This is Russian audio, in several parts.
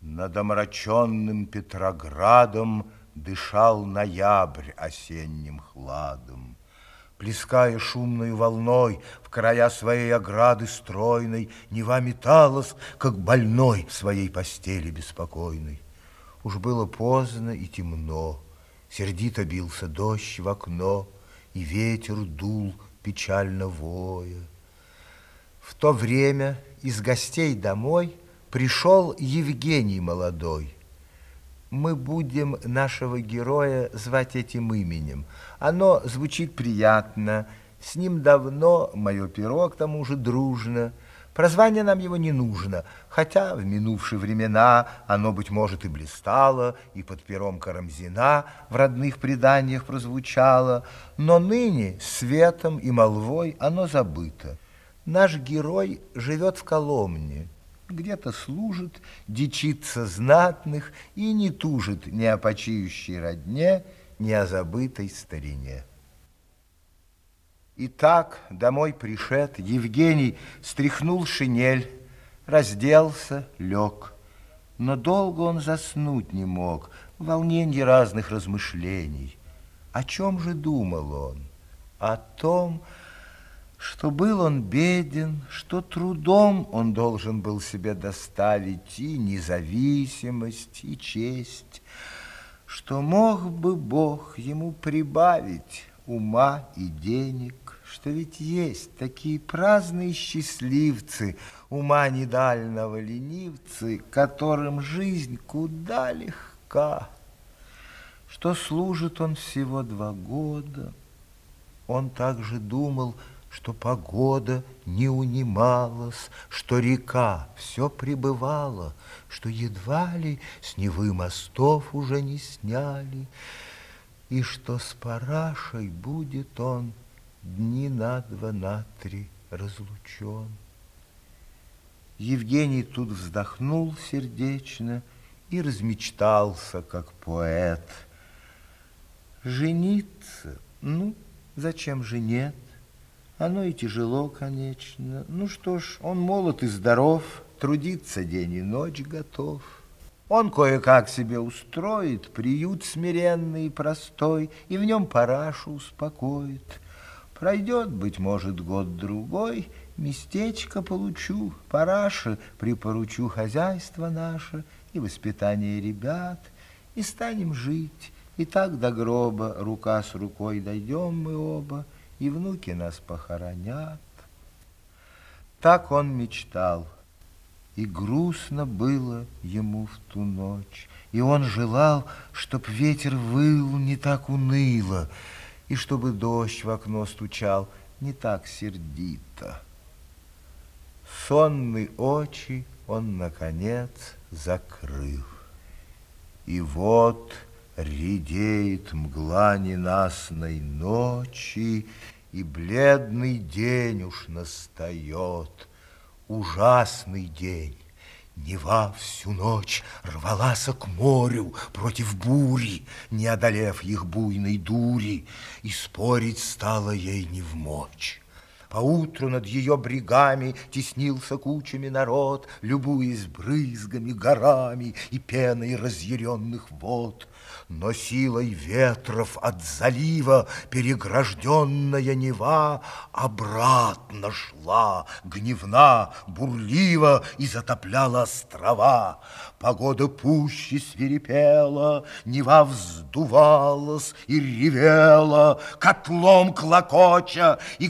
Над омраченным Петроградом Дышал ноябрь осенним хладом. Плеская шумной волной В края своей ограды стройной, Нева металась, как больной В своей постели беспокойной. Уж было поздно и темно, Сердито бился дождь в окно, И ветер дул, печально воя. В то время из гостей домой Пришел Евгений молодой. Мы будем нашего героя звать этим именем. Оно звучит приятно, с ним давно мое перо, к тому же, дружно. Прозвание нам его не нужно, хотя в минувшие времена оно, быть может, и блистало, и под пером Карамзина в родных преданиях прозвучало, но ныне светом и молвой оно забыто. Наш герой живет в Коломне, где-то служит, дичится знатных и не тужит ни о почиющей родне, ни о забытой старине. Итак, домой пришед, Евгений стряхнул шинель, разделся, лег. Но долго он заснуть не мог, в волнении разных размышлений. О чем же думал он? О том, что что был он беден, что трудом он должен был себе доставить и независимость, и честь, что мог бы Бог ему прибавить ума и денег, что ведь есть такие праздные счастливцы, ума недального ленивцы, которым жизнь куда легка, что служит он всего два года. Он также думал, что погода не унималась, что река все прибывала, что едва ли с Невы мостов уже не сняли, и что с парашей будет он дни на два, на три разлучен. Евгений тут вздохнул сердечно и размечтался, как поэт. Жениться? Ну, зачем же нет? Оно и тяжело, конечно. Ну что ж, он молод и здоров, трудиться день и ночь готов. Он кое-как себе устроит приют смиренный и простой, и в нем парашу успокоит. Пройдет, быть может, год-другой, местечко получу, параши припоручу хозяйство наше и воспитание ребят, и станем жить, и так до гроба рука с рукой дойдем мы оба, и внуки нас похоронят. Так он мечтал, и грустно было ему в ту ночь, и он желал, чтоб ветер выл не так уныло, и чтобы дождь в окно стучал не так сердито. Сонный очи он, наконец, закрыл. И вот Редеет мгла ненастной ночи, И бледный день уж настает, Ужасный день. Нева всю ночь рвалась к морю против бури, Не одолев их буйной дури, И спорить стало ей не в мочь. Поутру над ее брегами теснился кучами народ, Любуясь брызгами, горами и пеной разъяренных вод. Но силой ветров от залива перегражденная Нева обратно шла, гневна, бурлива и затопляла острова. Погода пуще свирепела, Нева вздувалась и ревела, котлом клокоча и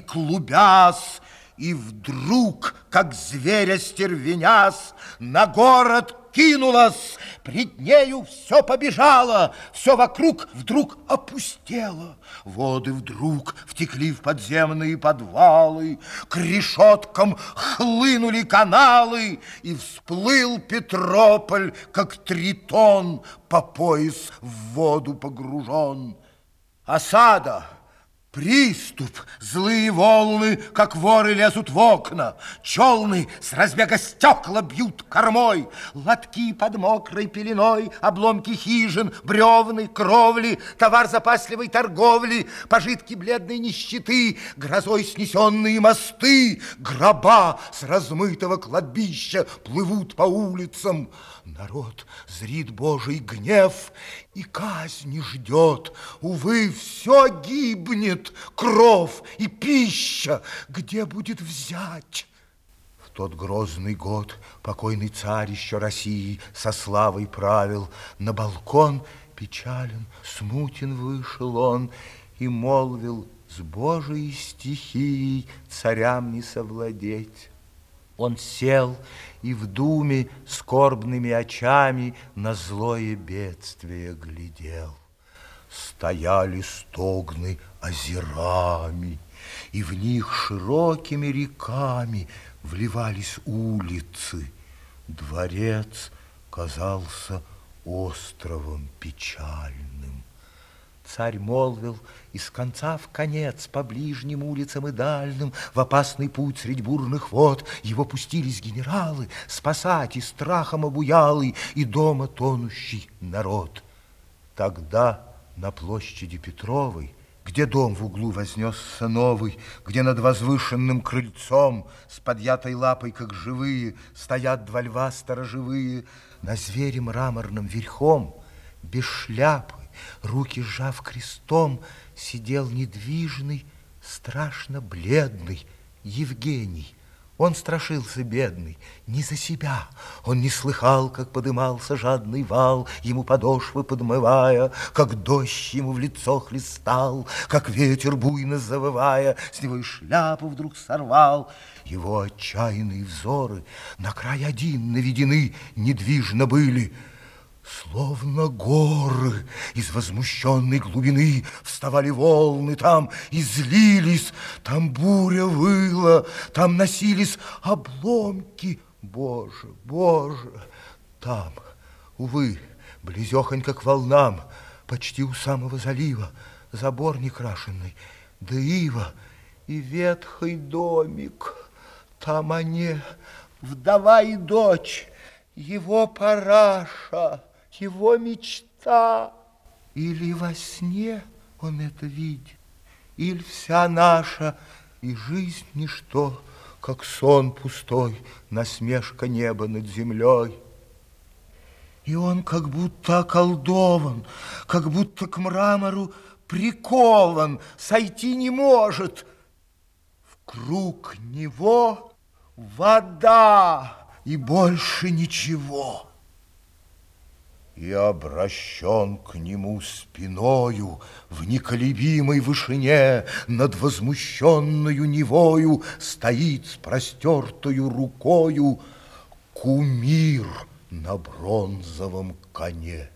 клубясь, и вдруг, как зверя стервенясь, на город кинулась, пред нею все побежало, все вокруг вдруг опустело. Воды вдруг втекли в подземные подвалы, к решеткам хлынули каналы, и всплыл Петрополь, как тритон, по пояс в воду погружен. Осада! Приступ, злые волны, как воры лезут в окна, Челны с разбега стекла бьют кормой, Лотки под мокрой пеленой, обломки хижин, бревны, кровли, Товар запасливой торговли, пожитки бледной нищеты, Грозой снесенные мосты, гроба с размытого кладбища Плывут по улицам. Народ зрит Божий гнев и казни ждет. Увы, все гибнет, кров и пища, где будет взять? В тот грозный год покойный царь еще России со славой правил. На балкон печален, смутен вышел он и молвил с Божией стихией царям не совладеть. Он сел и в думе скорбными очами на злое бедствие глядел. Стояли стогны озерами, и в них широкими реками вливались улицы. Дворец казался островом печальным. Царь молвил, из конца в конец, по ближним улицам и дальним, в опасный путь средь бурных вод его пустились генералы спасать и страхом обуялый, и дома тонущий народ. Тогда на площади Петровой, где дом в углу вознесся новый, где над возвышенным крыльцом с подъятой лапой, как живые, стоят два льва сторожевые, на звере мраморном верхом, без шляпы, руки сжав крестом, сидел недвижный, страшно бледный Евгений. Он страшился бедный, не за себя. Он не слыхал, как подымался жадный вал, ему подошвы подмывая, как дождь ему в лицо хлестал, как ветер буйно завывая, с него и шляпу вдруг сорвал. Его отчаянные взоры на край один наведены, недвижно были — Словно горы из возмущенной глубины Вставали волны там и злились, Там буря выла, там носились обломки. Боже, Боже, там, увы, близехонько к волнам, Почти у самого залива, забор некрашенный, да ива и ветхий домик. Там они, вдова и дочь, его параша его мечта. Или во сне он это видит, или вся наша и жизнь ничто, как сон пустой, насмешка неба над землей. И он как будто околдован, как будто к мрамору прикован, сойти не может. В круг него вода и больше ничего и обращен к нему спиною в неколебимой вышине над возмущенную Невою стоит с простертою рукою кумир на бронзовом коне.